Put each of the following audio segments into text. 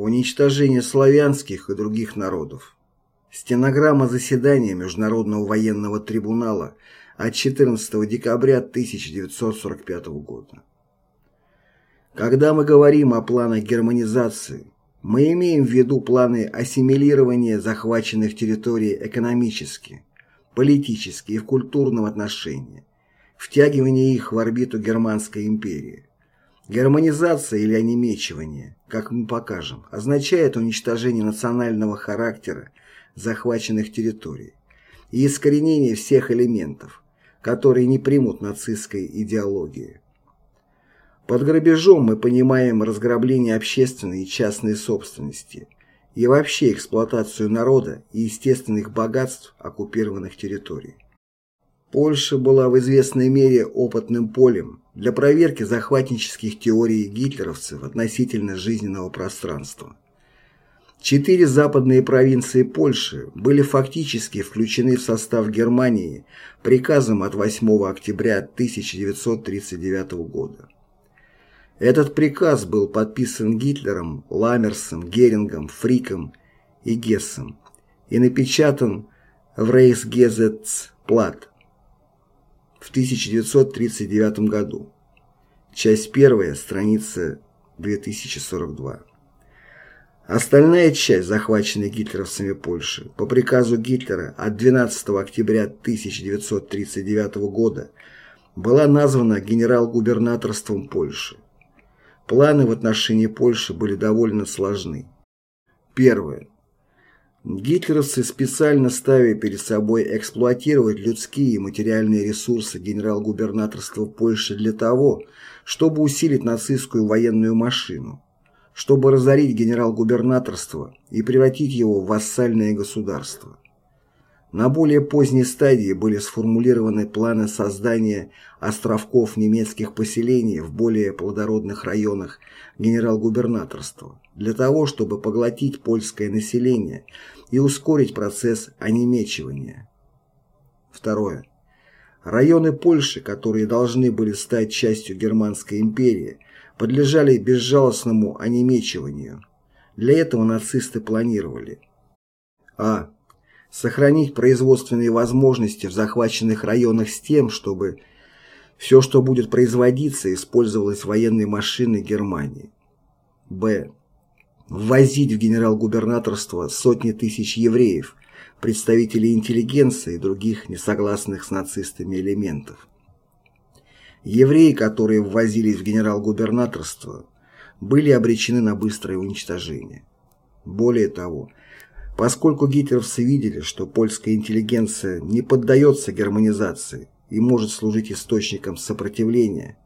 Уничтожение славянских и других народов. Стенограмма заседания Международного военного трибунала от 14 декабря 1945 года. Когда мы говорим о планах германизации, мы имеем в виду планы ассимилирования захваченных территорий экономически, политически и в культурном отношении, втягивания их в орбиту Германской империи. Германизация или онемечивание, как мы покажем, означает уничтожение национального характера захваченных территорий и искоренение всех элементов, которые не примут нацистской идеологии. Под грабежом мы понимаем разграбление общественной и частной собственности и вообще эксплуатацию народа и естественных богатств оккупированных территорий. Польша была в известной мере опытным полем для проверки захватнических теорий гитлеровцев относительно жизненного пространства. Четыре западные провинции Польши были фактически включены в состав Германии приказом от 8 октября 1939 года. Этот приказ был подписан Гитлером, Ламмерсом, Герингом, Фриком и Гессом и напечатан в Рейхсгезетсплат в 1939 году. Часть первая, страница 2042. Остальная часть, захваченная гитлеровцами Польши, по приказу Гитлера от 12 октября 1939 года была названа генерал-губернаторством Польши. Планы в отношении Польши были довольно сложны. Первое. Гитлеровцы специально ставили перед собой эксплуатировать людские и материальные ресурсы генерал-губернаторства Польши для того, чтобы усилить нацистскую военную машину, чтобы разорить генерал-губернаторство и превратить его в вассальное государство. На более поздней стадии были сформулированы планы создания островков немецких поселений в более плодородных районах генерал-губернаторства для того, чтобы поглотить польское население и ускорить процесс онемечивания. Второе. Районы Польши, которые должны были стать частью Германской империи, подлежали безжалостному онемечиванию. Для этого нацисты планировали а сохранить производственные возможности в захваченных районах с тем, чтобы все, что будет производиться, использовалось военной машиной Германии. Б. Ввозить в генерал-губернаторство сотни тысяч евреев, представителей интеллигенции и других несогласных с нацистами элементов. Евреи, которые ввозились в генерал-губернаторство, были обречены на быстрое уничтожение. Более того, Поскольку гитлеровцы видели, что польская интеллигенция не поддается германизации и может служить источником сопротивления,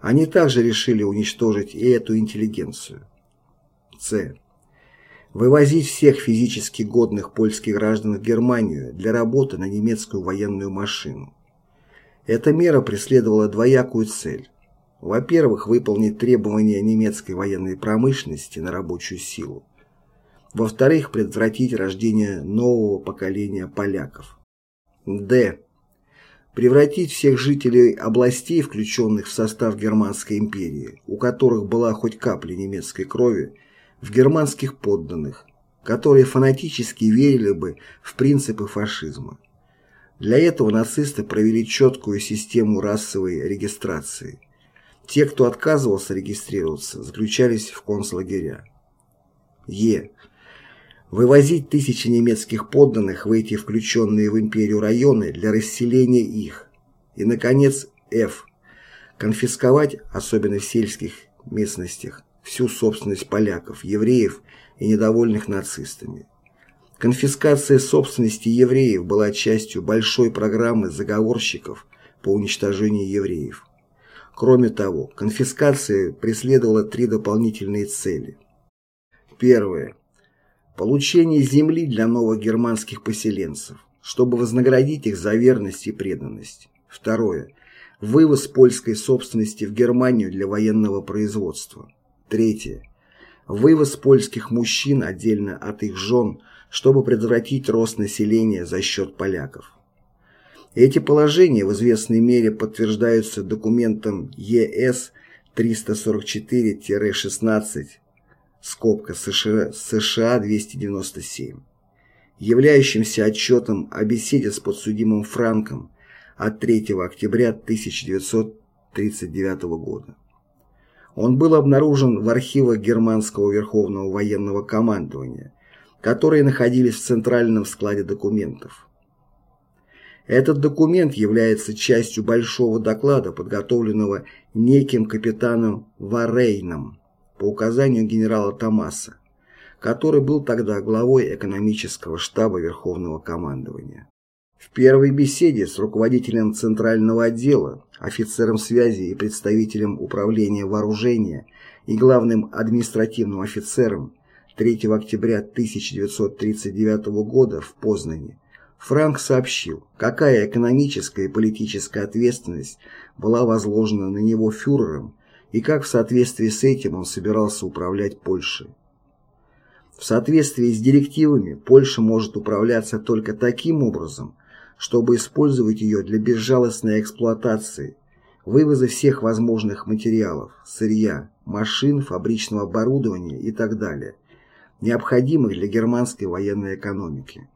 они также решили уничтожить и эту интеллигенцию. С. Вывозить всех физически годных польских граждан в Германию для работы на немецкую военную машину. Эта мера преследовала двоякую цель. Во-первых, выполнить требования немецкой военной промышленности на рабочую силу во-вторых, предотвратить рождение нового поколения поляков. Д. Превратить всех жителей областей, включенных в состав Германской империи, у которых была хоть капля немецкой крови, в германских подданных, которые фанатически верили бы в принципы фашизма. Для этого нацисты провели четкую систему расовой регистрации. Те, кто отказывался регистрироваться, заключались в концлагеря. Е вывозить тысячи немецких подданных в эти включенные в империю районы для расселения их. И, наконец, F. Конфисковать, особенно в сельских местностях, всю собственность поляков, евреев и недовольных нацистами. Конфискация собственности евреев была частью большой программы заговорщиков по уничтожению евреев. Кроме того, конфискация преследовала три дополнительные цели. Первое Получение земли для новых германских поселенцев, чтобы вознаградить их за верность и преданность. Второе. Вывоз польской собственности в Германию для военного производства. Третье. Вывоз польских мужчин отдельно от их жен, чтобы предотвратить рост населения за счет поляков. Эти положения в известной мере подтверждаются документом ЕС 344-16 скобка США, США 297, являющимся отчетом о беседе с подсудимым Франком от 3 октября 1939 года. Он был обнаружен в архивах Германского Верховного военного командования, которые находились в центральном складе документов. Этот документ является частью большого доклада, подготовленного неким капитаном Варейном по указанию генерала Томаса, который был тогда главой экономического штаба Верховного командования. В первой беседе с руководителем Центрального отдела, офицером связи и представителем управления вооружения и главным административным офицером 3 октября 1939 года в Познане Франк сообщил, какая экономическая и политическая ответственность была возложена на него фюрером и как в соответствии с этим он собирался управлять Польшей. В соответствии с директивами Польша может управляться только таким образом, чтобы использовать ее для безжалостной эксплуатации, вывоза всех возможных материалов, сырья, машин, фабричного оборудования и так далее, необходимых для германской военной экономики.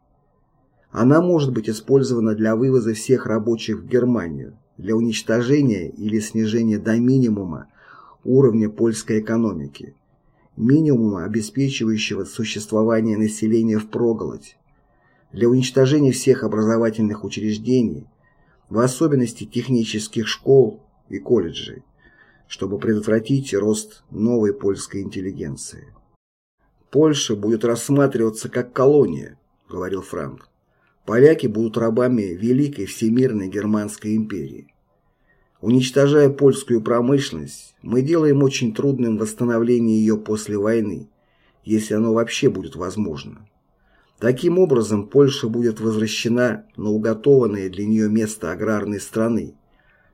Она может быть использована для вывоза всех рабочих в Германию, для уничтожения или снижения до минимума уровня польской экономики, минимума, обеспечивающего существование населения впроголодь, для уничтожения всех образовательных учреждений, в особенности технических школ и колледжей, чтобы предотвратить рост новой польской интеллигенции. «Польша будет рассматриваться как колония», — говорил Франк поляки будут рабами Великой Всемирной Германской империи. Уничтожая польскую промышленность, мы делаем очень трудным восстановление ее после войны, если оно вообще будет возможно. Таким образом, Польша будет возвращена на уготованное для нее место аграрной страны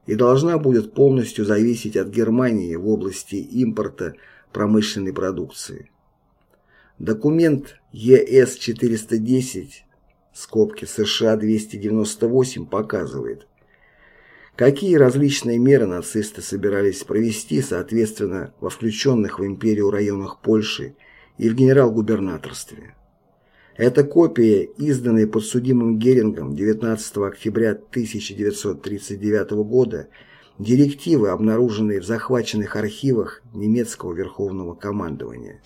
и должна будет полностью зависеть от Германии в области импорта промышленной продукции. Документ ЕС-410 скобки США 298 показывает, какие различные меры нацисты собирались провести, соответственно, во включенных в империю районах Польши и в генерал-губернаторстве. Эта копия, изданная подсудимым Герингом 19 октября 1939 года, директивы, обнаруженные в захваченных архивах немецкого верховного командования.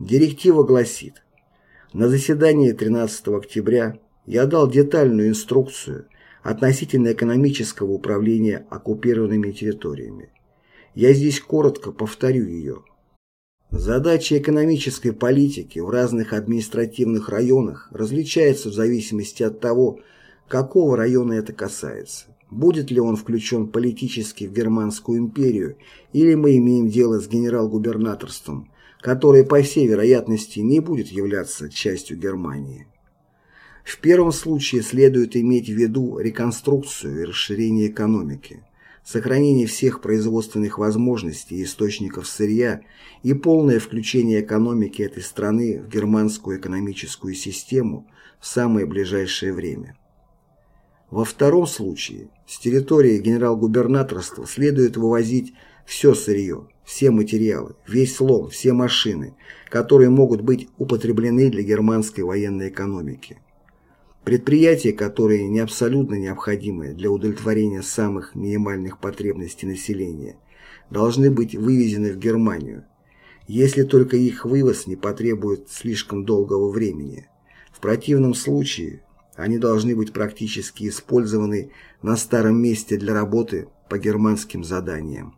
Директива гласит на заседании 13 октября я дал детальную инструкцию относительно экономического управления оккупированными территориями. Я здесь коротко повторю ее. Задачи экономической политики в разных административных районах различаются в зависимости от того, какого района это касается. Будет ли он включен политически в Германскую империю, или мы имеем дело с генерал-губернаторством, которое, по всей вероятности, не будет являться частью Германии. В первом случае следует иметь в виду реконструкцию и расширение экономики, сохранение всех производственных возможностей и источников сырья и полное включение экономики этой страны в германскую экономическую систему в самое ближайшее время. Во втором случае с территории генерал-губернаторства следует вывозить все сырье, все материалы, весь лом, все машины, которые могут быть употреблены для германской военной экономики. Предприятия, которые не абсолютно необходимы для удовлетворения самых минимальных потребностей населения, должны быть вывезены в Германию, если только их вывоз не потребует слишком долгого времени. В противном случае они должны быть практически использованы на старом месте для работы по германским заданиям.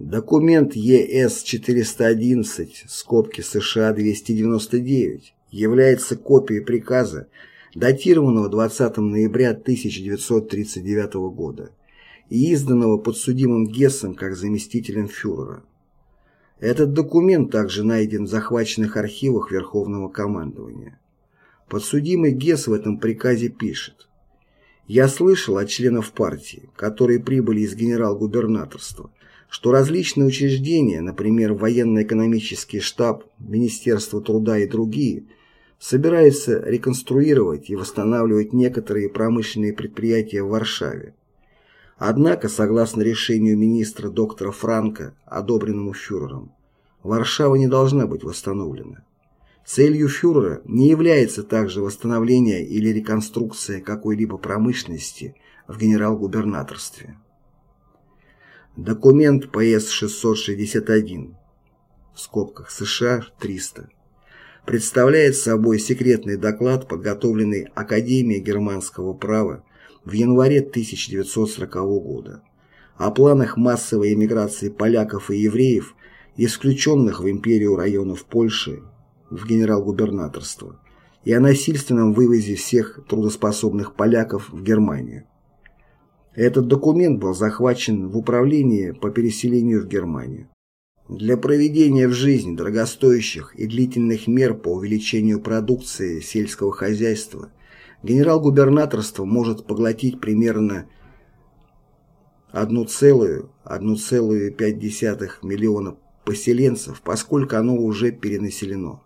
Документ ЕС-411, скобки США 299, является копией приказа, датированного 20 ноября 1939 года и изданного подсудимым Гессом как заместителем фюрера. Этот документ также найден в захваченных архивах Верховного командования. Подсудимый Гесс в этом приказе пишет «Я слышал от членов партии, которые прибыли из генерал-губернаторства, что различные учреждения, например, военно-экономический штаб, Министерство труда и другие, собираются реконструировать и восстанавливать некоторые промышленные предприятия в Варшаве. Однако, согласно решению министра доктора Франка, одобренному фюрером, Варшава не должна быть восстановлена. Целью фюрера не является также восстановление или реконструкция какой-либо промышленности в генерал-губернаторстве. Документ ПС-661 в скобках США 300 представляет собой секретный доклад, подготовленный Академией германского права в январе 1940 года о планах массовой эмиграции поляков и евреев, исключенных в империю районов Польши, в генерал-губернаторство, и о насильственном вывозе всех трудоспособных поляков в Германию. Этот документ был захвачен в управлении по переселению в Германию. Для проведения в жизнь дорогостоящих и длительных мер по увеличению продукции сельского хозяйства генерал-губернаторство может поглотить примерно 1,5 миллиона поселенцев, поскольку оно уже перенаселено.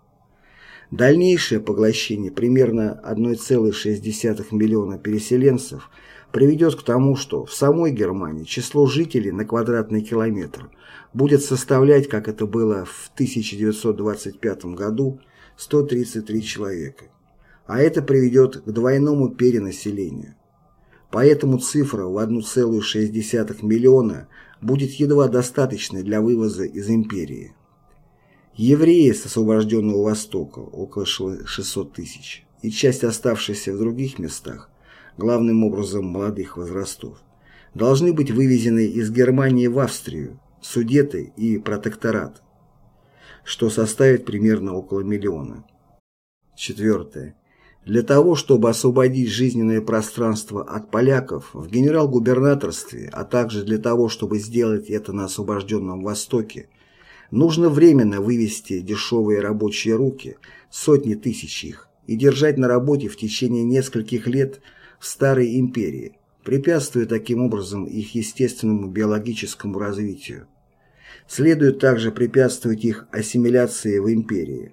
Дальнейшее поглощение примерно 1,6 миллиона переселенцев приведет к тому, что в самой Германии число жителей на квадратный километр будет составлять, как это было в 1925 году, 133 человека. А это приведет к двойному перенаселению. Поэтому цифра в 1,6 миллиона будет едва достаточной для вывоза из империи. Евреи с освобожденного Востока около 600 тысяч и часть оставшихся в других местах, главным образом молодых возрастов, должны быть вывезены из Германии в Австрию, Судеты и Протекторат, что составит примерно около миллиона. Четвертое. Для того, чтобы освободить жизненное пространство от поляков в генерал-губернаторстве, а также для того, чтобы сделать это на освобожденном Востоке, нужно временно вывести дешевые рабочие руки, сотни тысяч их, и держать на работе в течение нескольких лет в Старой империи, препятствуя таким образом их естественному биологическому развитию. Следует также препятствовать их ассимиляции в империи.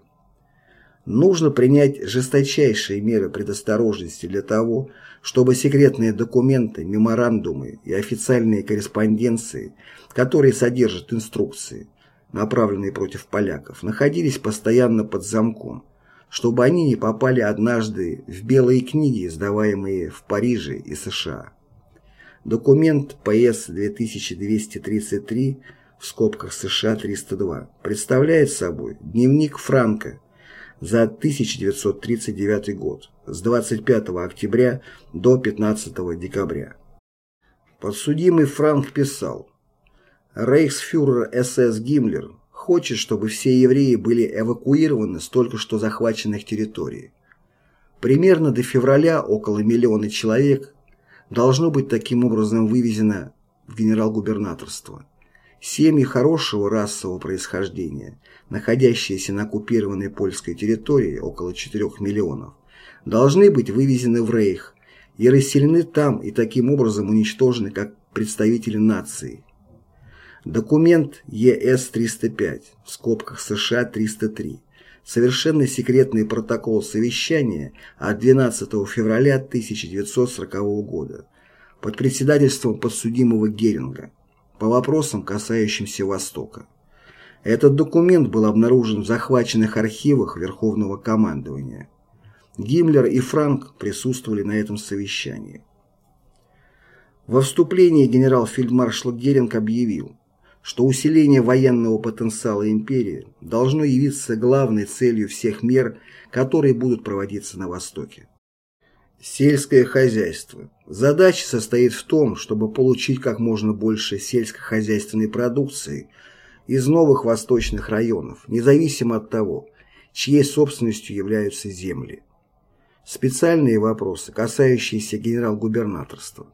Нужно принять жесточайшие меры предосторожности для того, чтобы секретные документы, меморандумы и официальные корреспонденции, которые содержат инструкции, направленные против поляков, находились постоянно под замком, чтобы они не попали однажды в белые книги, издаваемые в Париже и США. Документ ПС 2233 в скобках США 302 представляет собой дневник Франка за 1939 год с 25 октября до 15 декабря. Подсудимый Франк писал «Рейхсфюрер СС Гиммлер хочет, чтобы все евреи были эвакуированы с только что захваченных территорий. Примерно до февраля около миллиона человек должно быть таким образом вывезено в генерал-губернаторство. Семьи хорошего расового происхождения, находящиеся на оккупированной польской территории около 4 миллионов, должны быть вывезены в Рейх и расселены там и таким образом уничтожены как представители нации. Документ ЕС-305 в скобках США-303 совершенно секретный протокол совещания от 12 февраля 1940 года под председательством подсудимого Геринга по вопросам, касающимся Востока. Этот документ был обнаружен в захваченных архивах Верховного командования. Гиммлер и Франк присутствовали на этом совещании. Во вступлении генерал-фельдмаршал Геринг объявил, что усиление военного потенциала империи должно явиться главной целью всех мер, которые будут проводиться на Востоке. Сельское хозяйство. Задача состоит в том, чтобы получить как можно больше сельскохозяйственной продукции из новых восточных районов, независимо от того, чьей собственностью являются земли. Специальные вопросы, касающиеся генерал-губернаторства.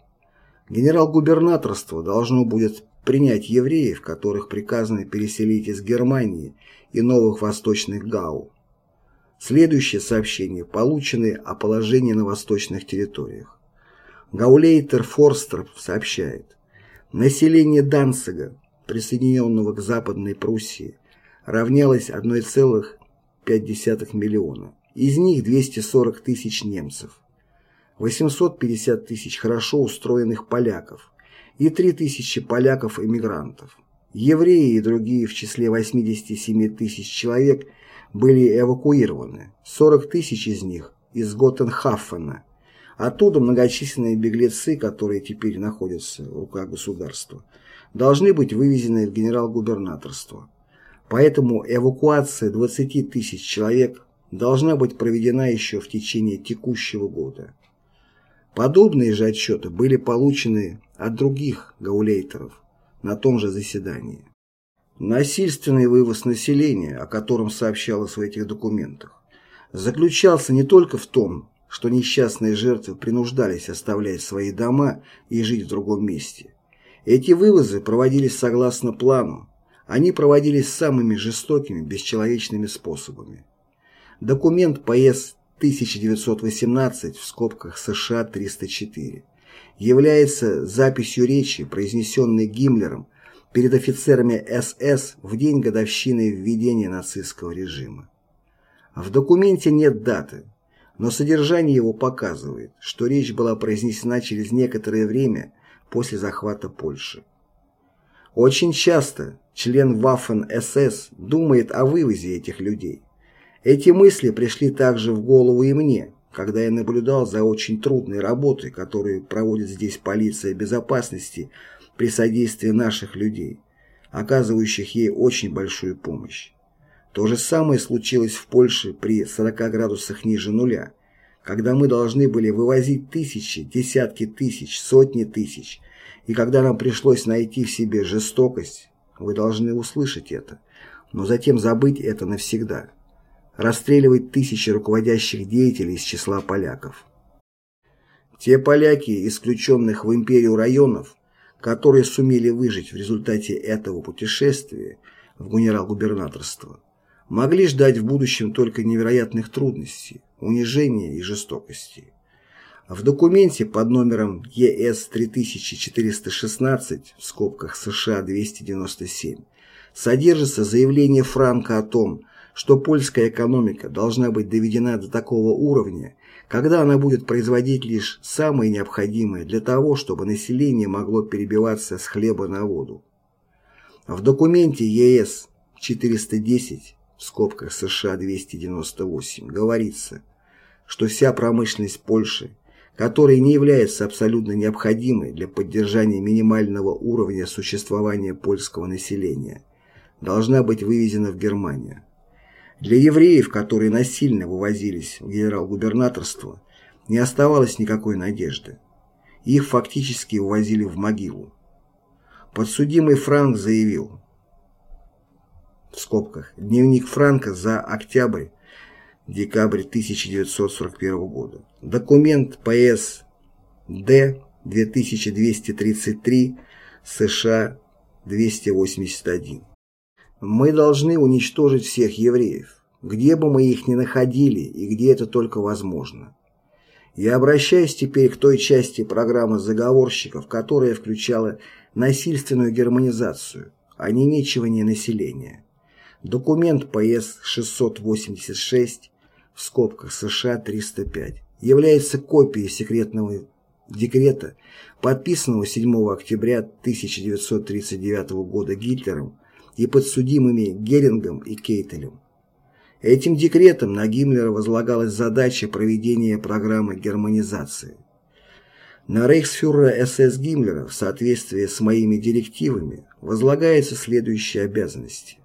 Генерал-губернаторство должно будет принять евреев, которых приказано переселить из Германии и новых восточных ГАУ, Следующие сообщения получены о положении на восточных территориях. Гаулейтер Форстер сообщает, население Данцига, присоединенного к Западной Пруссии, равнялось 1,5 миллиона. Из них 240 тысяч немцев, 850 тысяч хорошо устроенных поляков и 3 тысячи поляков-эмигрантов. Евреи и другие в числе 87 тысяч человек были эвакуированы, 40 тысяч из них из Готтенхаффена. Оттуда многочисленные беглецы, которые теперь находятся в руках государства, должны быть вывезены в генерал-губернаторство. Поэтому эвакуация 20 тысяч человек должна быть проведена еще в течение текущего года. Подобные же отчеты были получены от других гаулейтеров на том же заседании. Насильственный вывоз населения, о котором сообщалось в этих документах, заключался не только в том, что несчастные жертвы принуждались оставлять свои дома и жить в другом месте. Эти вывозы проводились согласно плану, они проводились самыми жестокими, бесчеловечными способами. Документ ПС 1918 в скобках США 304 является записью речи, произнесенной Гиммлером перед офицерами СС в день годовщины введения нацистского режима. В документе нет даты, но содержание его показывает, что речь была произнесена через некоторое время после захвата Польши. Очень часто член Waffen-СС думает о вывозе этих людей. Эти мысли пришли также в голову и мне, когда я наблюдал за очень трудной работой, которую проводит здесь полиция безопасности при содействии наших людей, оказывающих ей очень большую помощь. То же самое случилось в Польше при 40 градусах ниже нуля, когда мы должны были вывозить тысячи, десятки тысяч, сотни тысяч, и когда нам пришлось найти в себе жестокость, вы должны услышать это, но затем забыть это навсегда расстреливать тысячи руководящих деятелей из числа поляков. Те поляки, исключенных в империю районов, которые сумели выжить в результате этого путешествия в генерал-губернаторство, могли ждать в будущем только невероятных трудностей, унижения и жестокости. В документе под номером ЕС 3416 в скобках США 297 содержится заявление Франка о том, что польская экономика должна быть доведена до такого уровня, когда она будет производить лишь самое необходимое для того, чтобы население могло перебиваться с хлеба на воду. В документе ЕС 410 в скобках США 298 говорится, что вся промышленность Польши, которая не является абсолютно необходимой для поддержания минимального уровня существования польского населения, должна быть вывезена в Германию. Для евреев, которые насильно вывозились в генерал-губернаторство, не оставалось никакой надежды. Их фактически увозили в могилу. Подсудимый Франк заявил, в скобках, дневник Франка за октябрь-декабрь 1941 года. Документ ПС Д 2233 США 281. Мы должны уничтожить всех евреев, где бы мы их ни находили и где это только возможно. Я обращаюсь теперь к той части программы заговорщиков, которая включала насильственную германизацию, а не мечивание населения. Документ ПС-686 в скобках США 305 является копией секретного декрета, подписанного 7 октября 1939 года Гитлером и подсудимыми Герингом и Кейтелем. Этим декретом на Гиммлера возлагалась задача проведения программы германизации. На рейхсфюрера СС Гиммлера в соответствии с моими директивами возлагаются следующие обязанности.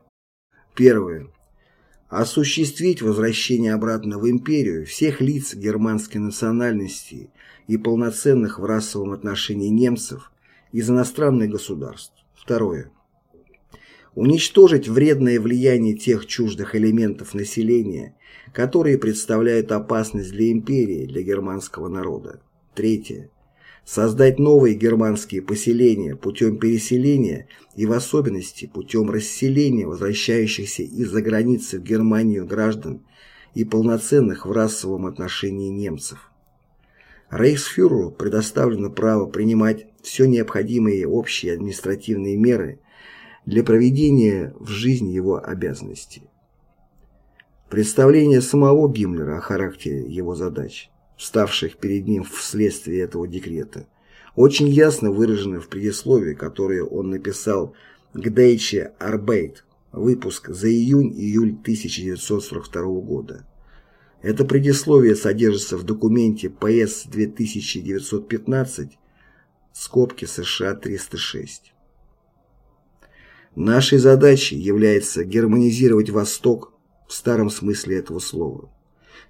Первое. Осуществить возвращение обратно в империю всех лиц германской национальности и полноценных в расовом отношении немцев из иностранных государств. Второе уничтожить вредное влияние тех чуждых элементов населения, которые представляют опасность для империи, для германского народа. Третье. Создать новые германские поселения путем переселения и в особенности путем расселения возвращающихся из-за границы в Германию граждан и полноценных в расовом отношении немцев. Рейхсфюреру предоставлено право принимать все необходимые общие административные меры для проведения в жизнь его обязанностей. Представление самого Гиммлера о характере его задач, вставших перед ним вследствие этого декрета, очень ясно выражено в предисловии, которое он написал Гдейче Арбейт, выпуск за июнь-июль 1942 года. Это предисловие содержится в документе ПС 2915, скобки США 306. Нашей задачей является германизировать Восток в старом смысле этого слова,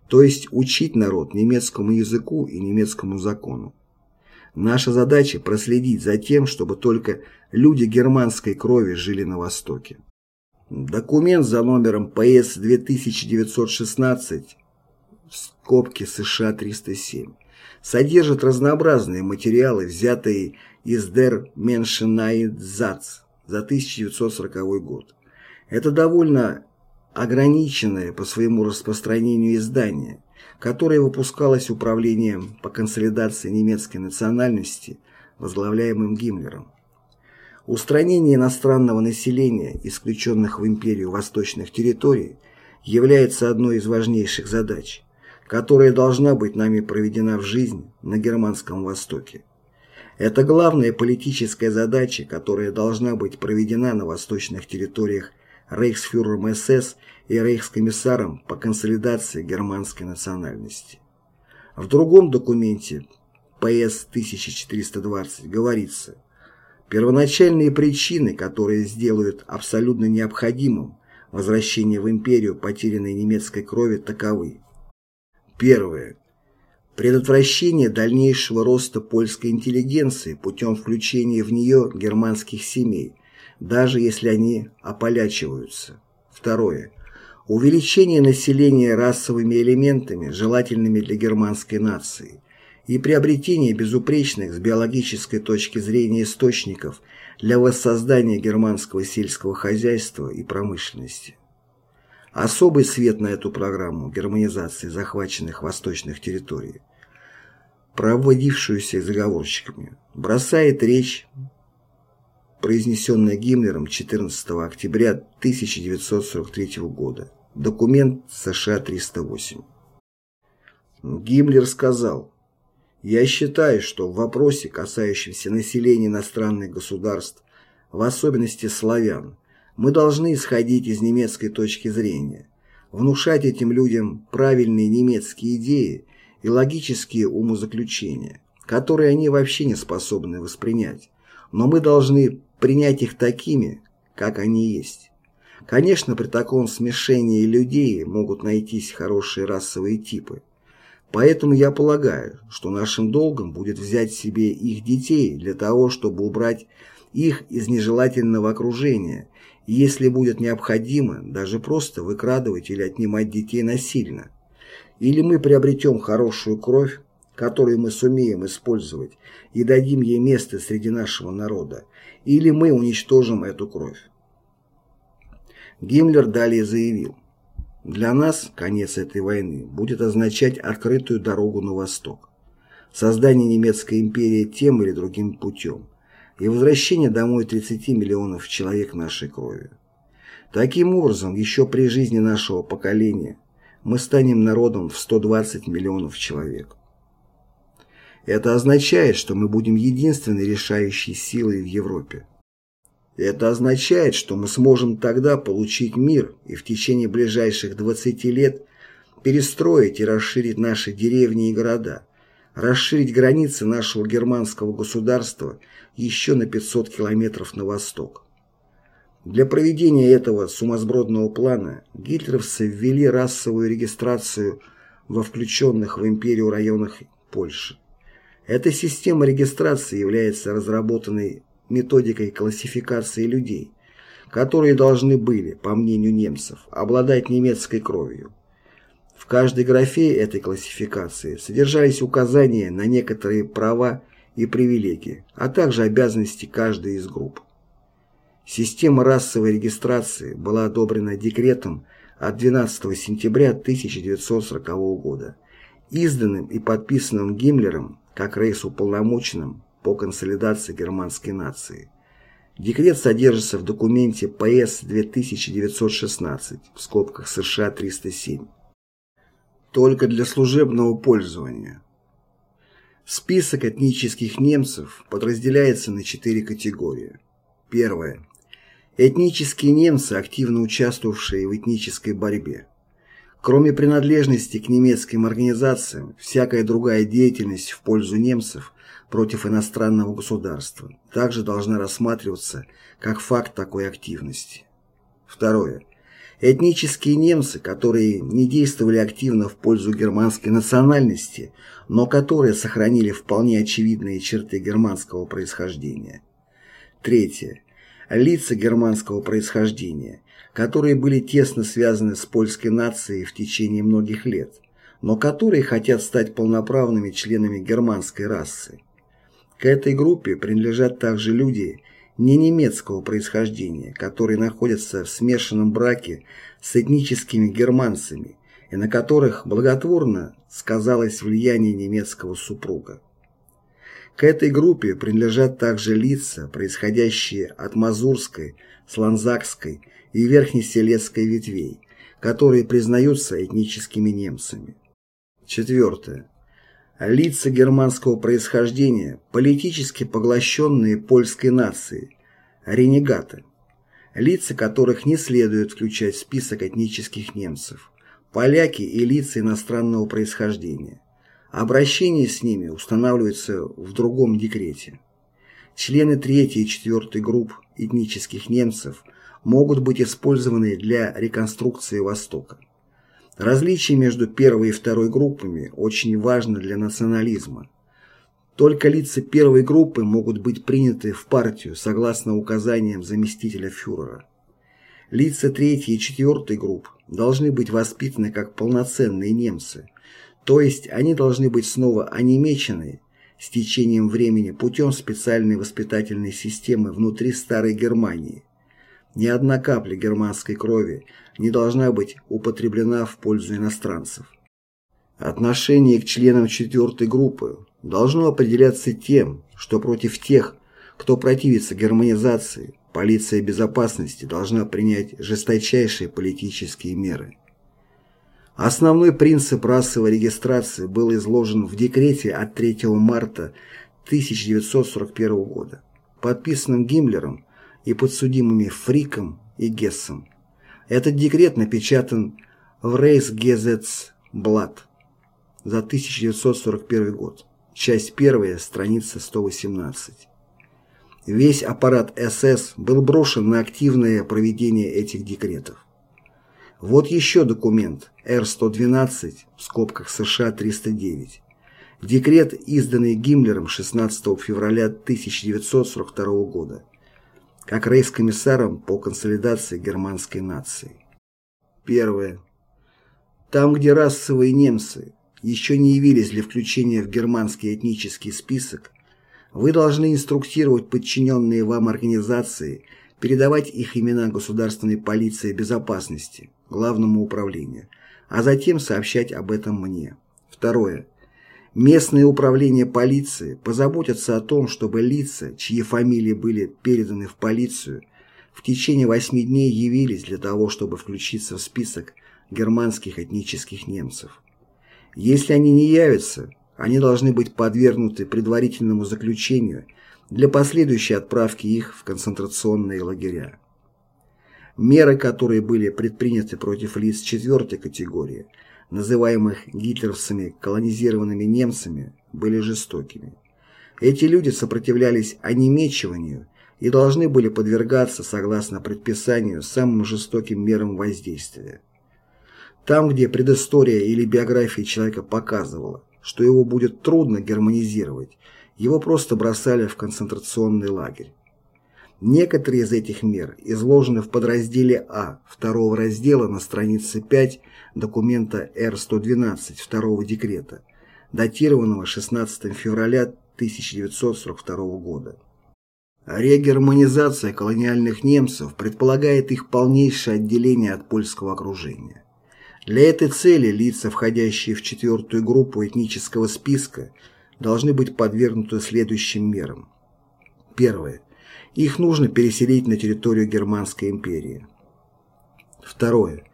то есть учить народ немецкому языку и немецкому закону. Наша задача проследить за тем, чтобы только люди германской крови жили на Востоке. Документ за номером ПС 2916 в скобке США 307 содержит разнообразные материалы, взятые из Der Menscheneinsatz за 1940 год. Это довольно ограниченное по своему распространению издание, которое выпускалось Управлением по консолидации немецкой национальности, возглавляемым Гиммлером. Устранение иностранного населения, исключенных в империю восточных территорий, является одной из важнейших задач, которая должна быть нами проведена в жизнь на Германском Востоке. Это главная политическая задача, которая должна быть проведена на восточных территориях рейхсфюрером СС и рейхскомиссаром по консолидации германской национальности. В другом документе ПС 1420 говорится, первоначальные причины, которые сделают абсолютно необходимым возвращение в империю потерянной немецкой крови таковы. Первое. Предотвращение дальнейшего роста польской интеллигенции путем включения в нее германских семей – даже если они ополячиваются. Второе. Увеличение населения расовыми элементами, желательными для германской нации, и приобретение безупречных с биологической точки зрения источников для воссоздания германского сельского хозяйства и промышленности. Особый свет на эту программу германизации захваченных восточных территорий, проводившуюся заговорщиками, бросает речь произнесенное Гиммлером 14 октября 1943 года. Документ США-308. Гиммлер сказал, «Я считаю, что в вопросе, касающемся населения иностранных государств, в особенности славян, мы должны исходить из немецкой точки зрения, внушать этим людям правильные немецкие идеи и логические умозаключения, которые они вообще не способны воспринять, но мы должны принять их такими, как они есть. Конечно, при таком смешении людей могут найтись хорошие расовые типы. Поэтому я полагаю, что нашим долгом будет взять себе их детей для того, чтобы убрать их из нежелательного окружения, если будет необходимо, даже просто выкрадывать или отнимать детей насильно. Или мы приобретем хорошую кровь, которую мы сумеем использовать, и дадим ей место среди нашего народа, или мы уничтожим эту кровь. Гиммлер далее заявил, для нас конец этой войны будет означать открытую дорогу на восток, создание немецкой империи тем или другим путем и возвращение домой 30 миллионов человек нашей крови. Таким образом, еще при жизни нашего поколения мы станем народом в 120 миллионов человек. Это означает, что мы будем единственной решающей силой в Европе. Это означает, что мы сможем тогда получить мир и в течение ближайших 20 лет перестроить и расширить наши деревни и города, расширить границы нашего германского государства еще на 500 километров на восток. Для проведения этого сумасбродного плана гитлеровцы ввели расовую регистрацию во включенных в империю районах Польши. Эта система регистрации является разработанной методикой классификации людей, которые должны были, по мнению немцев, обладать немецкой кровью. В каждой графе этой классификации содержались указания на некоторые права и привилегии, а также обязанности каждой из групп. Система расовой регистрации была одобрена декретом от 12 сентября 1940 года, изданным и подписанным Гиммлером как рейс-уполномоченным по консолидации германской нации. Декрет содержится в документе ПС 2916 в скобках США 307. Только для служебного пользования. Список этнических немцев подразделяется на четыре категории. Первое. Этнические немцы, активно участвовавшие в этнической борьбе. Кроме принадлежности к немецким организациям, всякая другая деятельность в пользу немцев против иностранного государства также должна рассматриваться как факт такой активности. Второе. Этнические немцы, которые не действовали активно в пользу германской национальности, но которые сохранили вполне очевидные черты германского происхождения. Третье лица германского происхождения, которые были тесно связаны с польской нацией в течение многих лет, но которые хотят стать полноправными членами германской расы. К этой группе принадлежат также люди не немецкого происхождения, которые находятся в смешанном браке с этническими германцами и на которых благотворно сказалось влияние немецкого супруга. К этой группе принадлежат также лица, происходящие от Мазурской, Сланзакской и Верхнеселецкой ветвей, которые признаются этническими немцами. Четвертое. Лица германского происхождения, политически поглощенные польской нацией, ренегаты, лица которых не следует включать в список этнических немцев, поляки и лица иностранного происхождения. Обращение с ними устанавливается в другом декрете. Члены третьей и четвертой групп этнических немцев могут быть использованы для реконструкции Востока. Различие между первой и второй группами очень важно для национализма. Только лица первой группы могут быть приняты в партию согласно указаниям заместителя фюрера. Лица третьей и четвертой групп должны быть воспитаны как полноценные немцы – то есть они должны быть снова онемечены с течением времени путем специальной воспитательной системы внутри Старой Германии. Ни одна капля германской крови не должна быть употреблена в пользу иностранцев. Отношение к членам четвертой группы должно определяться тем, что против тех, кто противится германизации, полиция безопасности должна принять жесточайшие политические меры. Основной принцип расовой регистрации был изложен в декрете от 3 марта 1941 года, подписанном Гиммлером и подсудимыми Фриком и Гессом. Этот декрет напечатан в Рейсгезетсблат за 1941 год, часть 1, страница 118. Весь аппарат СС был брошен на активное проведение этих декретов. Вот еще документ Р-112 в скобках США-309. Декрет, изданный Гиммлером 16 февраля 1942 года, как рейс-комиссаром по консолидации германской нации. Первое. Там, где расовые немцы еще не явились для включения в германский этнический список, вы должны инструктировать подчиненные вам организации передавать их имена государственной полиции безопасности, главному управлению, а затем сообщать об этом мне. Второе. Местное управление полиции позаботятся о том, чтобы лица, чьи фамилии были переданы в полицию, в течение восьми дней явились для того, чтобы включиться в список германских этнических немцев. Если они не явятся, они должны быть подвергнуты предварительному заключению для последующей отправки их в концентрационные лагеря. Меры, которые были предприняты против лиц четвертой категории, называемых гитлеровцами колонизированными немцами, были жестокими. Эти люди сопротивлялись онемечиванию и должны были подвергаться, согласно предписанию, самым жестоким мерам воздействия. Там, где предыстория или биография человека показывала, что его будет трудно германизировать, его просто бросали в концентрационный лагерь. Некоторые из этих мер изложены в подразделе А второго раздела на странице 5 документа Р-112 второго декрета, датированного 16 февраля 1942 года. Регерманизация колониальных немцев предполагает их полнейшее отделение от польского окружения. Для этой цели лица, входящие в четвертую группу этнического списка, должны быть подвергнуты следующим мерам. Первое. Их нужно переселить на территорию Германской империи. Второе.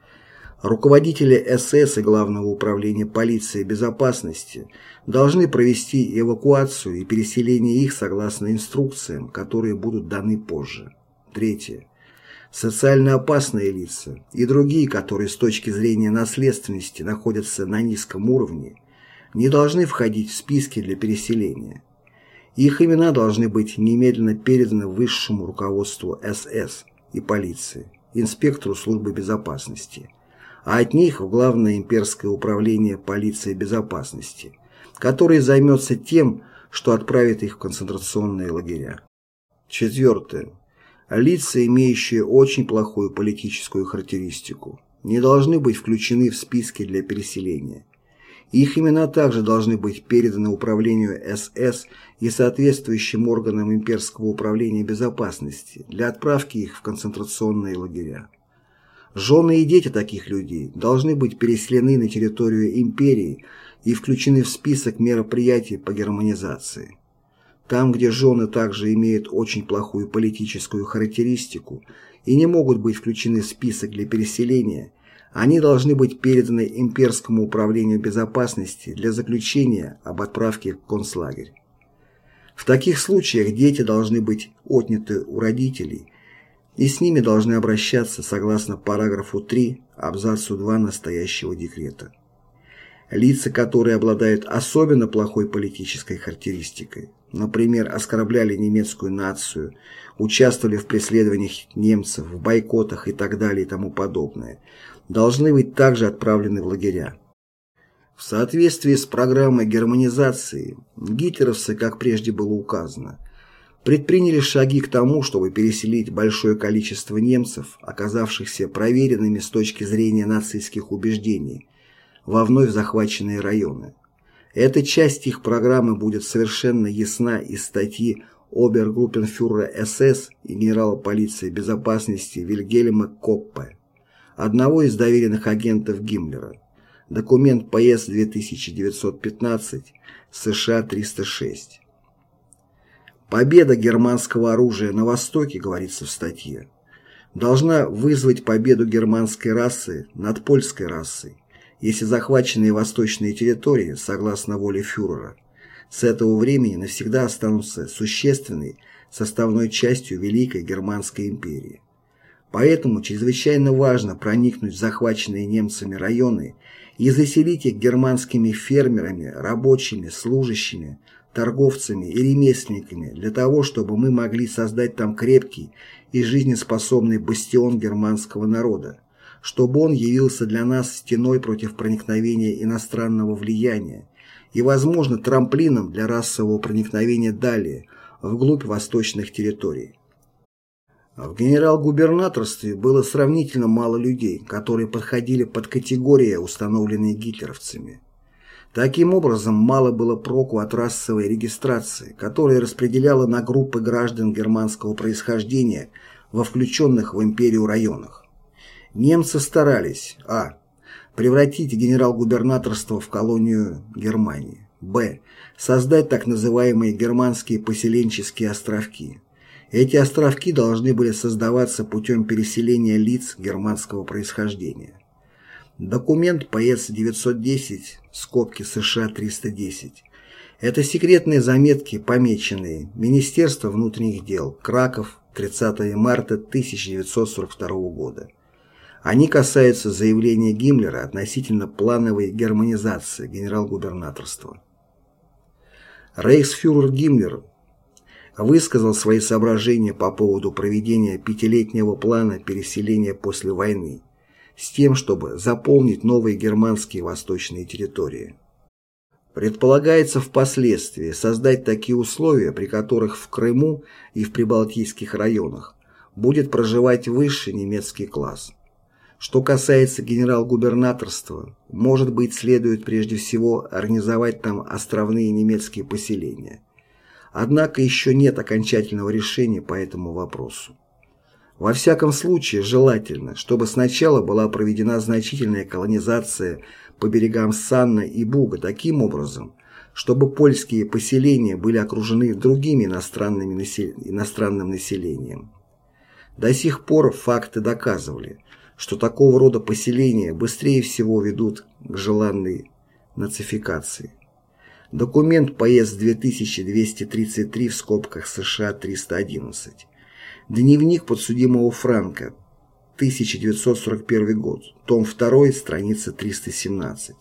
Руководители СС и Главного управления полиции безопасности должны провести эвакуацию и переселение их согласно инструкциям, которые будут даны позже. Третье. социально опасные лица и другие, которые с точки зрения наследственности находятся на низком уровне, не должны входить в списки для переселения. Их имена должны быть немедленно переданы высшему руководству СС и полиции, инспектору службы безопасности, а от них в Главное имперское управление полиции безопасности, которое займется тем, что отправит их в концентрационные лагеря. Четвертое. Лица, имеющие очень плохую политическую характеристику, не должны быть включены в списки для переселения. Их имена также должны быть переданы Управлению СС и соответствующим органам Имперского управления безопасности для отправки их в концентрационные лагеря. Жены и дети таких людей должны быть переселены на территорию империи и включены в список мероприятий по германизации. Там, где жены также имеют очень плохую политическую характеристику и не могут быть включены в список для переселения, они должны быть переданы Имперскому управлению безопасности для заключения об отправке в концлагерь. В таких случаях дети должны быть отняты у родителей, и с ними должны обращаться согласно параграфу 3 абзацу 2 настоящего декрета. Лица, которые обладают особенно плохой политической характеристикой, например, оскорбляли немецкую нацию, участвовали в преследованиях немцев, в бойкотах и так далее и тому подобное, должны быть также отправлены в лагеря. В соответствии с программой германизации, гитлеровцы, как прежде было указано, предприняли шаги к тому, чтобы переселить большое количество немцев, оказавшихся проверенными с точки зрения нацистских убеждений, во вновь захваченные районы. Эта часть их программы будет совершенно ясна из статьи обергруппенфюрера СС и генерала полиции безопасности Вильгельма Коппе, одного из доверенных агентов Гиммлера. Документ ПС 2915, США 306. Победа германского оружия на Востоке, говорится в статье, должна вызвать победу германской расы над польской расой, если захваченные восточные территории, согласно воле фюрера, с этого времени навсегда останутся существенной составной частью Великой Германской империи. Поэтому чрезвычайно важно проникнуть в захваченные немцами районы и заселить их германскими фермерами, рабочими, служащими, торговцами и ремесленниками для того, чтобы мы могли создать там крепкий и жизнеспособный бастион германского народа, чтобы он явился для нас стеной против проникновения иностранного влияния и, возможно, трамплином для расового проникновения далее, вглубь восточных территорий. В генерал-губернаторстве было сравнительно мало людей, которые подходили под категории, установленные гитлеровцами. Таким образом, мало было проку от расовой регистрации, которая распределяла на группы граждан германского происхождения во включенных в империю районах. Немцы старались а. превратить генерал-губернаторство в колонию Германии, б. создать так называемые германские поселенческие островки. Эти островки должны были создаваться путем переселения лиц германского происхождения. Документ ПС-910, скобки США-310. Это секретные заметки, помеченные Министерство внутренних дел, Краков, 30 марта 1942 года. Они касаются заявления Гиммлера относительно плановой германизации генерал-губернаторства. Рейхсфюрер Гиммлер высказал свои соображения по поводу проведения пятилетнего плана переселения после войны с тем, чтобы заполнить новые германские восточные территории. Предполагается впоследствии создать такие условия, при которых в Крыму и в прибалтийских районах будет проживать высший немецкий класс – что касается генерал-губернаторства, может быть, следует прежде всего организовать там островные немецкие поселения. Однако еще нет окончательного решения по этому вопросу. Во всяком случае, желательно, чтобы сначала была проведена значительная колонизация по берегам Санна и Буга таким образом, чтобы польские поселения были окружены другими иностранными насел... иностранным населением. До сих пор факты доказывали, что такого рода поселения быстрее всего ведут к желанной нацификации. Документ ПС 2233 в скобках США 311. Дневник подсудимого Франка, 1941 год, том 2, страница 317.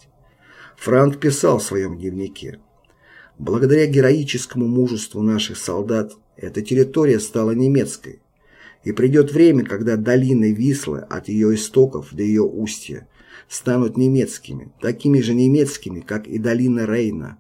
Франк писал в своем дневнике «Благодаря героическому мужеству наших солдат эта территория стала немецкой, и придет время, когда долины Вислы от ее истоков до ее устья станут немецкими, такими же немецкими, как и долина Рейна.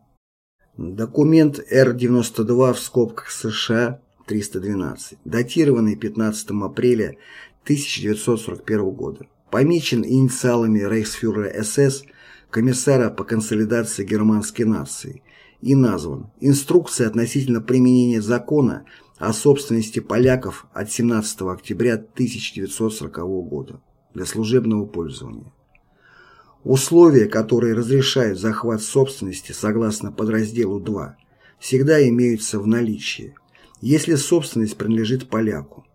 Документ Р-92 в скобках США 312, датированный 15 апреля 1941 года, помечен инициалами рейхсфюрера СС, комиссара по консолидации германской нации, и назван «Инструкция относительно применения закона о собственности поляков от 17 октября 1940 года для служебного пользования». Условия, которые разрешают захват собственности согласно подразделу 2, всегда имеются в наличии, если собственность принадлежит поляку.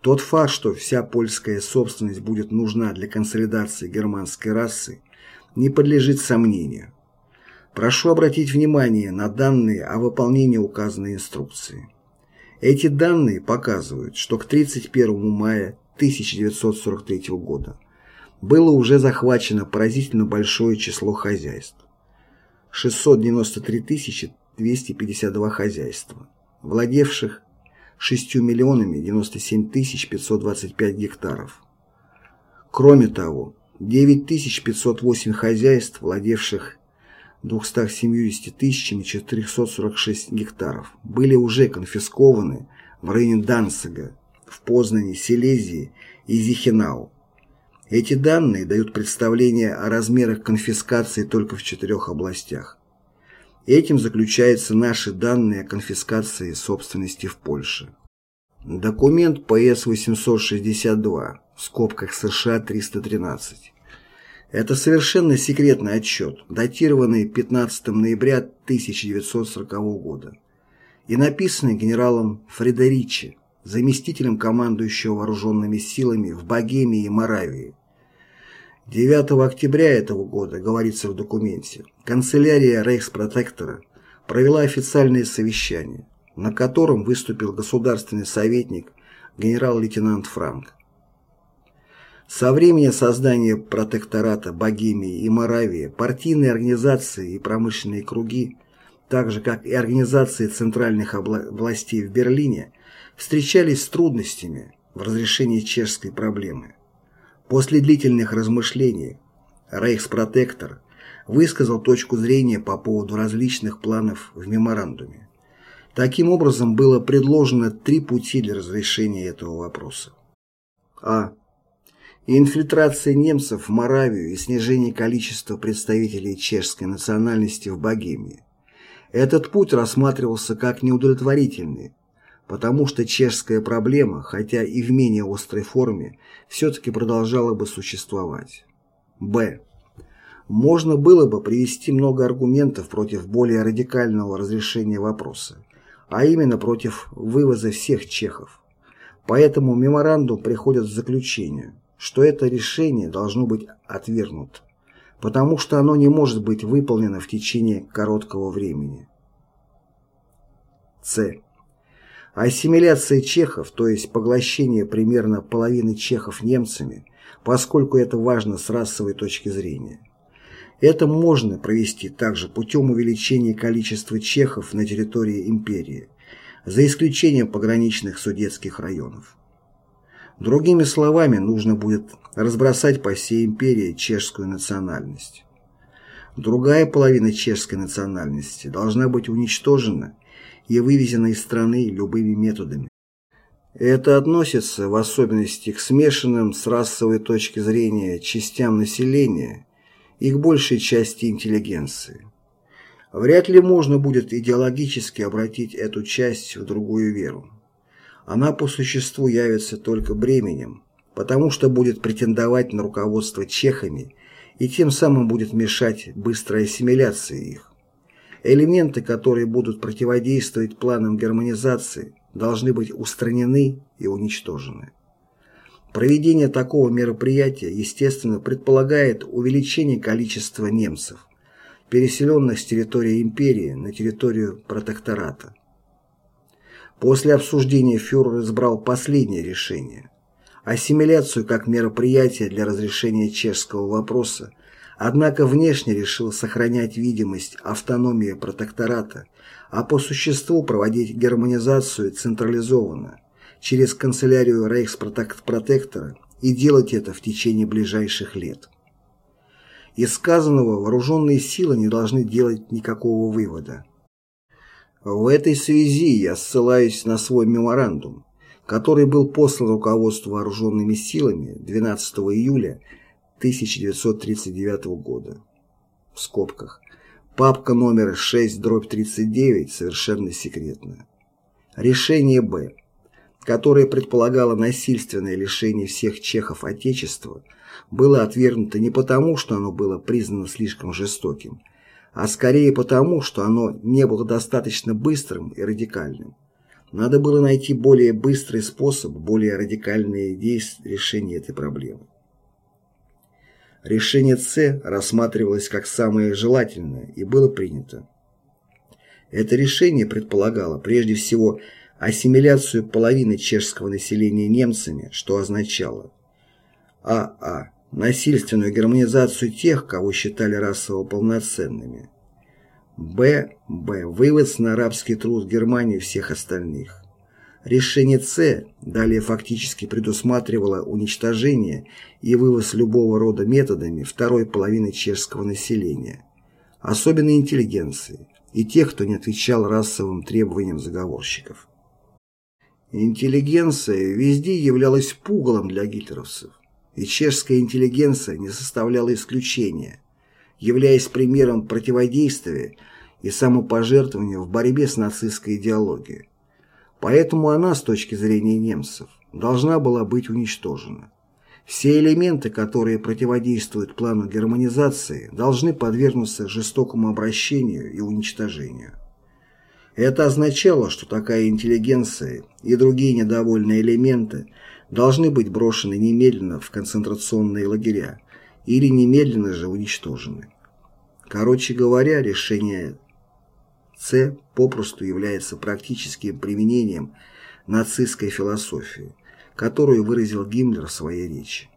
Тот факт, что вся польская собственность будет нужна для консолидации германской расы, не подлежит сомнению. Прошу обратить внимание на данные о выполнении указанной инструкции. Эти данные показывают, что к 31 мая 1943 года было уже захвачено поразительно большое число хозяйств. 693 252 хозяйства, владевших 6 миллионами 97 525 гектаров. Кроме того, 9508 хозяйств, владевших 270 тысячами 446 гектаров, были уже конфискованы в районе Данцига, в Познане, Силезии и Зихинау. Эти данные дают представление о размерах конфискации только в четырех областях. Этим заключаются наши данные о конфискации собственности в Польше. Документ ПС-862, в скобках США 313. Это совершенно секретный отчет, датированный 15 ноября 1940 года и написанный генералом Фредеричи, заместителем командующего вооруженными силами в Богемии и Моравии, 9 октября этого года, говорится в документе, канцелярия рейхспротектора провела официальное совещание, на котором выступил государственный советник генерал-лейтенант Франк. Со времени создания протектората Богемии и Моравии партийные организации и промышленные круги, так же как и организации центральных властей в Берлине, встречались с трудностями в разрешении чешской проблемы. После длительных размышлений рейхспротектор высказал точку зрения по поводу различных планов в меморандуме. Таким образом, было предложено три пути для разрешения этого вопроса. А. Инфильтрация немцев в Моравию и снижение количества представителей чешской национальности в Богемии. Этот путь рассматривался как неудовлетворительный, потому что чешская проблема, хотя и в менее острой форме, все-таки продолжала бы существовать. Б. Можно было бы привести много аргументов против более радикального разрешения вопроса, а именно против вывоза всех чехов. Поэтому меморандум приходит к заключению, что это решение должно быть отвергнуто, потому что оно не может быть выполнено в течение короткого времени. С. Ассимиляция чехов, то есть поглощение примерно половины чехов немцами, поскольку это важно с расовой точки зрения. Это можно провести также путем увеличения количества чехов на территории империи, за исключением пограничных судетских районов. Другими словами, нужно будет разбросать по всей империи чешскую национальность. Другая половина чешской национальности должна быть уничтожена и вывезена из страны любыми методами. Это относится в особенности к смешанным с расовой точки зрения частям населения и к большей части интеллигенции. Вряд ли можно будет идеологически обратить эту часть в другую веру. Она по существу явится только бременем, потому что будет претендовать на руководство чехами и тем самым будет мешать быстрой ассимиляции их. Элементы, которые будут противодействовать планам германизации, должны быть устранены и уничтожены. Проведение такого мероприятия, естественно, предполагает увеличение количества немцев, переселенных с территории империи на территорию протектората. После обсуждения фюрер избрал последнее решение, ассимиляцию как мероприятие для разрешения чешского вопроса, однако внешне решил сохранять видимость автономии протектората, а по существу проводить германизацию централизованно, через канцелярию рейхспротектора и делать это в течение ближайших лет. Из сказанного вооруженные силы не должны делать никакого вывода. В этой связи я ссылаюсь на свой меморандум, который был послан руководству вооруженными силами 12 июля 1939 года. В скобках. Папка номер 6 дробь 39 совершенно секретная. Решение Б, которое предполагало насильственное лишение всех чехов Отечества, было отвергнуто не потому, что оно было признано слишком жестоким, а скорее потому, что оно не было достаточно быстрым и радикальным. Надо было найти более быстрый способ, более радикальные действия решения этой проблемы. Решение С рассматривалось как самое желательное и было принято. Это решение предполагало прежде всего ассимиляцию половины чешского населения немцами, что означало а. а насильственную германизацию тех, кого считали расово полноценными, б. б. вывоз на арабский труд Германии всех остальных. Решение С далее фактически предусматривало уничтожение и вывоз любого рода методами второй половины чешского населения, особенно интеллигенции и тех, кто не отвечал расовым требованиям заговорщиков. Интеллигенция везде являлась пугалом для гитлеровцев и чешская интеллигенция не составляла исключения, являясь примером противодействия и самопожертвования в борьбе с нацистской идеологией. Поэтому она, с точки зрения немцев, должна была быть уничтожена. Все элементы, которые противодействуют плану германизации, должны подвергнуться жестокому обращению и уничтожению. Это означало, что такая интеллигенция и другие недовольные элементы должны быть брошены немедленно в концентрационные лагеря или немедленно же уничтожены. Короче говоря, решение С попросту является практическим применением нацистской философии, которую выразил Гиммлер в своей речи.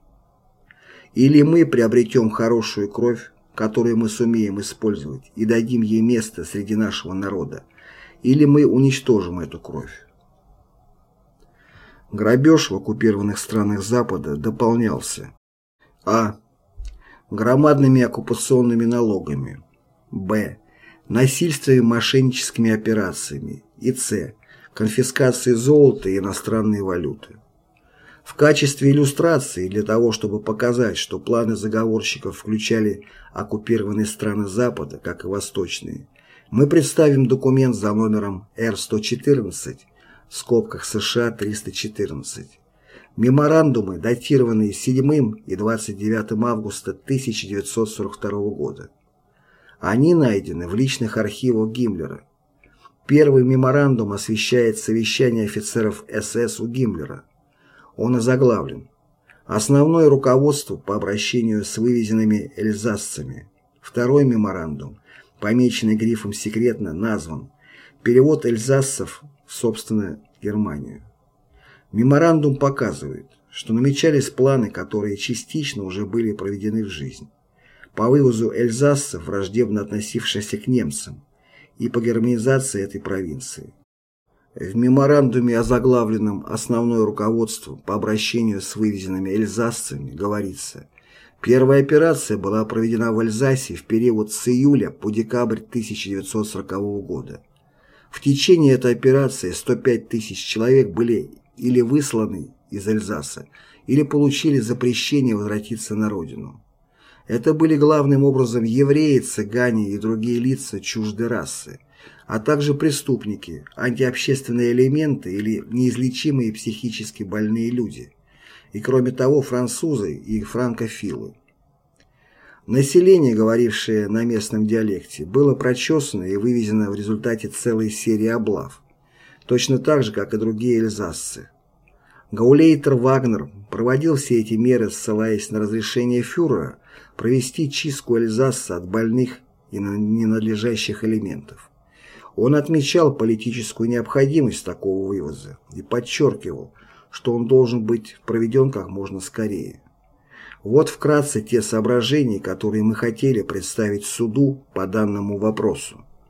Или мы приобретем хорошую кровь, которую мы сумеем использовать, и дадим ей место среди нашего народа, или мы уничтожим эту кровь. Грабеж в оккупированных странах Запада дополнялся а. Громадными оккупационными налогами б. Насильственными мошенническими операциями и с. Конфискацией золота и иностранной валюты. В качестве иллюстрации для того, чтобы показать, что планы заговорщиков включали оккупированные страны Запада, как и восточные, мы представим документ за номером Р-114 в скобках США 314. Меморандумы, датированные 7 и 29 августа 1942 года. Они найдены в личных архивах Гиммлера. Первый меморандум освещает совещание офицеров СС у Гиммлера. Он озаглавлен «Основное руководство по обращению с вывезенными эльзасцами». Второй меморандум, помеченный грифом «Секретно», назван «Перевод эльзасцев собственно, Германию. Меморандум показывает, что намечались планы, которые частично уже были проведены в жизнь, по вывозу эльзасцев, враждебно относившихся к немцам, и по германизации этой провинции. В меморандуме, озаглавленном «Основное руководство по обращению с вывезенными эльзасцами» говорится, первая операция была проведена в Эльзасе в период с июля по декабрь 1940 года. В течение этой операции 105 тысяч человек были или высланы из Эльзаса, или получили запрещение возвратиться на родину. Это были главным образом евреи, цыгане и другие лица чуждой расы, а также преступники, антиобщественные элементы или неизлечимые психически больные люди. И кроме того, французы и франкофилы. Население, говорившее на местном диалекте, было прочесано и вывезено в результате целой серии облав, точно так же, как и другие эльзасцы. Гаулейтер Вагнер проводил все эти меры, ссылаясь на разрешение фюрера провести чистку Эльзасса от больных и ненадлежащих элементов. Он отмечал политическую необходимость такого вывоза и подчеркивал, что он должен быть проведен как можно скорее. Вот вкратце те соображения, которые мы хотели представить суду по данному вопросу.